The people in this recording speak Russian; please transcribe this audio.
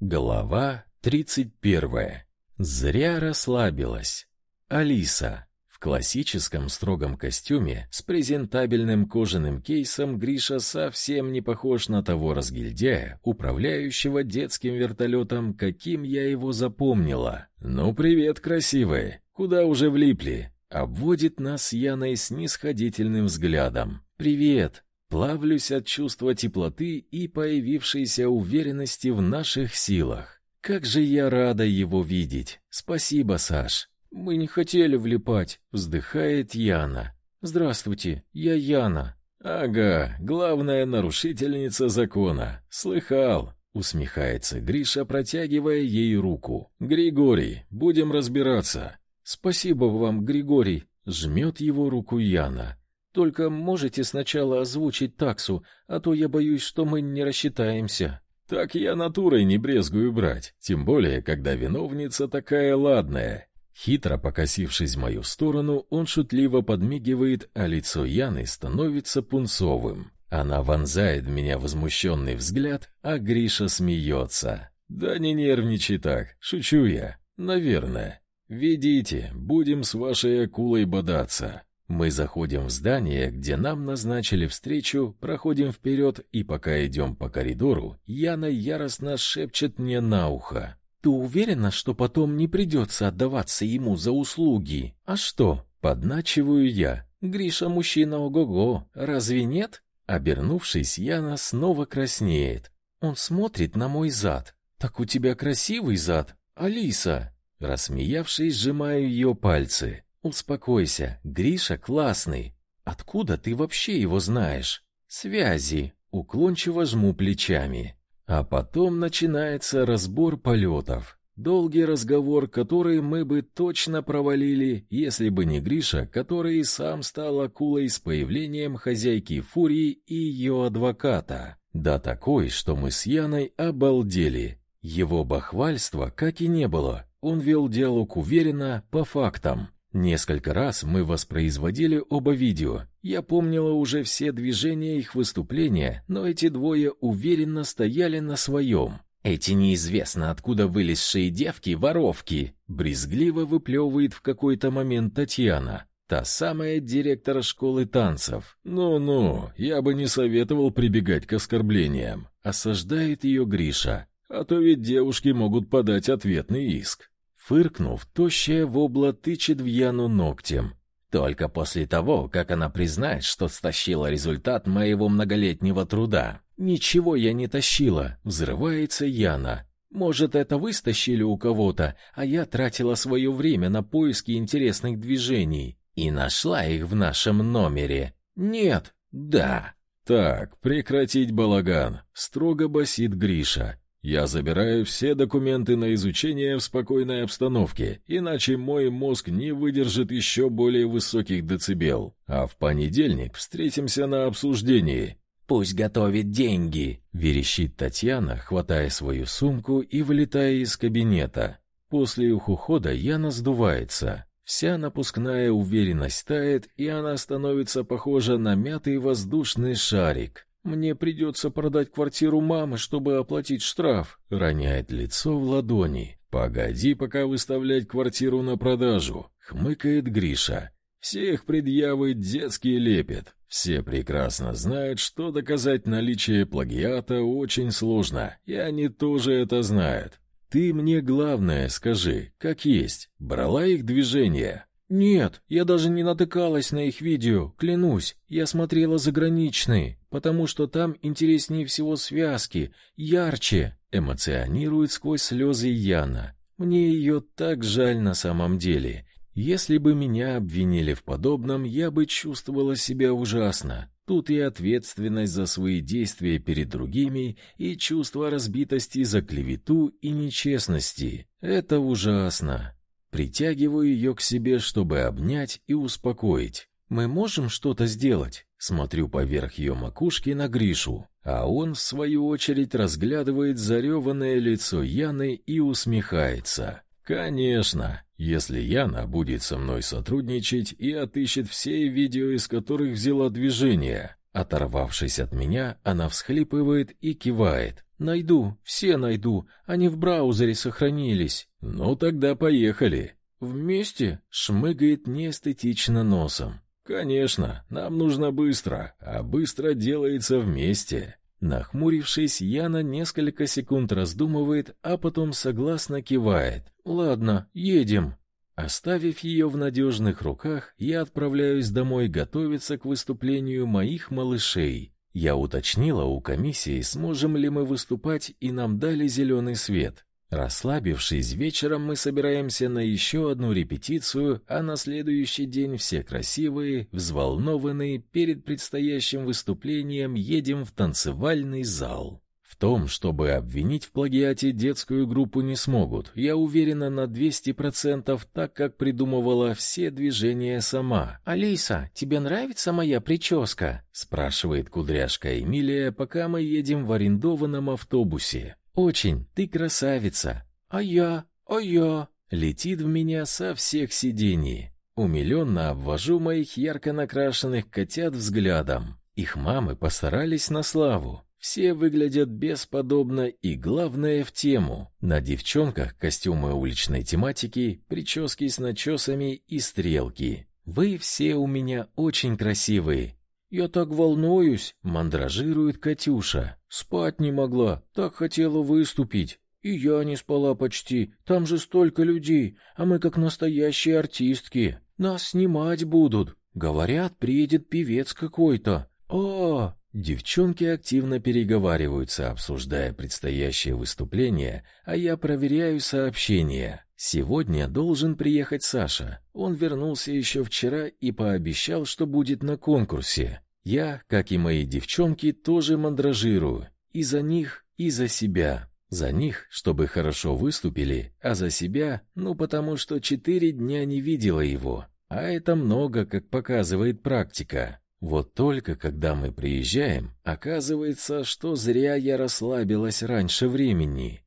Глава 31. Зря расслабилась. Алиса. В классическом строгом костюме с презентабельным кожаным кейсом Гриша совсем не похож на того разгильдяя, управляющего детским вертолетом, каким я его запомнила. «Ну, привет, красивые! Куда уже влипли?» Обводит нас Яной снисходительным взглядом. «Привет!» Плавлюсь от чувства теплоты и появившейся уверенности в наших силах. Как же я рада его видеть. Спасибо, Саш. Мы не хотели влипать, вздыхает Яна. Здравствуйте, я Яна. Ага, главная нарушительница закона. Слыхал, усмехается Гриша, протягивая ей руку. Григорий, будем разбираться. Спасибо вам, Григорий, жмет его руку Яна. Только можете сначала озвучить таксу, а то я боюсь, что мы не рассчитаемся. Так я натурой не брезгую брать, тем более, когда виновница такая ладная. Хитро покосившись в мою сторону, он шутливо подмигивает, а лицо Яны становится пунцовым. Она вонзает в меня возмущенный взгляд, а Гриша смеется. «Да не нервничай так, шучу я. Наверное. Ведите, будем с вашей акулой бодаться. Мы заходим в здание, где нам назначили встречу, проходим вперед, и пока идем по коридору, Яна яростно шепчет мне на ухо. «Ты уверена, что потом не придется отдаваться ему за услуги? А что?» Подначиваю я. «Гриша мужчина ого-го, разве нет?» Обернувшись, Яна снова краснеет. Он смотрит на мой зад. «Так у тебя красивый зад, Алиса!» Рассмеявшись, сжимаю ее пальцы. Успокойся, Гриша классный. Откуда ты вообще его знаешь? Связи. Уклончиво жму плечами. А потом начинается разбор полетов. Долгий разговор, который мы бы точно провалили, если бы не Гриша, который сам стал акулой с появлением хозяйки Фурии и ее адвоката. Да такой, что мы с Яной обалдели. Его бахвальства как и не было. Он вел диалог уверенно, по фактам. Несколько раз мы воспроизводили оба видео. Я помнила уже все движения их выступления, но эти двое уверенно стояли на своем. Эти неизвестно откуда вылезшие девки воровки, брезгливо выплевывает в какой-то момент Татьяна, та самая директор школы танцев. Ну-ну, я бы не советовал прибегать к оскорблениям, осаждает ее Гриша. А то ведь девушки могут подать ответный иск. Фыркнув, тощая вобла тычет в Яну ногтем. Только после того, как она признает, что стащила результат моего многолетнего труда. Ничего я не тащила, взрывается Яна. Может, это вы стащили у кого-то, а я тратила свое время на поиски интересных движений и нашла их в нашем номере. Нет, да. Так, прекратить балаган, строго басит Гриша. Я забираю все документы на изучение в спокойной обстановке, иначе мой мозг не выдержит еще более высоких децибел. А в понедельник встретимся на обсуждении. Пусть готовит деньги, верещит Татьяна, хватая свою сумку и вылетая из кабинета. После их ухода Яна сдувается. Вся напускная уверенность тает, и она становится похожа на мятый воздушный шарик. Мне придется продать квартиру мамы, чтобы оплатить штраф. Роняет лицо в ладони. Погоди, пока выставлять квартиру на продажу. Хмыкает Гриша. Всех предъявы детские лепят. Все прекрасно знают, что доказать наличие плагиата очень сложно, и они тоже это знают. Ты мне главное скажи, как есть, брала их движение? Нет, я даже не натыкалась на их видео, клянусь. Я смотрела заграничные, потому что там интереснее всего связки, ярче, эмоционирует сквозь слезы Яна. Мне ее так жаль на самом деле. Если бы меня обвинили в подобном, я бы чувствовала себя ужасно. Тут и ответственность за свои действия перед другими, и чувство разбитости за клевету и нечестности. Это ужасно. Притягиваю ее к себе, чтобы обнять и успокоить. Мы можем что-то сделать? Смотрю поверх ее макушки на Гришу, а он в свою очередь разглядывает зареванное лицо Яны и усмехается. Конечно, если Яна будет со мной сотрудничать и отыщет все видео, из которых взяла движение, Оторвавшись от меня, она всхлипывает и кивает. Найду, все найду, они в браузере сохранились. Ну тогда поехали. Вместе шмыгает неэстетично носом. Конечно, нам нужно быстро, а быстро делается вместе. Нахмурившись, Яна несколько секунд раздумывает, а потом согласно кивает. Ладно, едем. Оставив ее в надежных руках, я отправляюсь домой готовиться к выступлению моих малышей. Я уточнила у комиссии, сможем ли мы выступать, и нам дали зеленый свет. Расслабившись, вечером мы собираемся на еще одну репетицию, а на следующий день все красивые, взволнованные перед предстоящим выступлением едем в танцевальный зал. В том, чтобы обвинить в плагиате детскую группу не смогут. Я уверена на 200%, так как придумывала все движения сама. Алиса, тебе нравится моя прическа? спрашивает кудряшка Эмилия, пока мы едем в арендованном автобусе. Очень, ты красавица. А я? А я? Летит в меня со всех сидений. Умиленно обвожу моих ярко накрашенных котят взглядом. Их мамы постарались на славу. Все выглядят бесподобно и, главное, в тему. На девчонках костюмы уличной тематики, прически с начесами и стрелки. Вы все у меня очень красивые. Я так волнуюсь, мандражирует Катюша. Спать не могла, так хотела выступить. И я не спала почти. Там же столько людей, а мы как настоящие артистки. Нас снимать будут. Говорят, приедет певец какой-то. Девчонки активно переговариваются, обсуждая предстоящее выступление, а я проверяю сообщения. Сегодня должен приехать Саша. Он вернулся еще вчера и пообещал, что будет на конкурсе. Я, как и мои девчонки, тоже мандражирую. И за них, и за себя. За них, чтобы хорошо выступили, а за себя, ну потому что четыре дня не видела его. А это много, как показывает практика. Вот только когда мы приезжаем, оказывается, что зря я расслабилась раньше времени.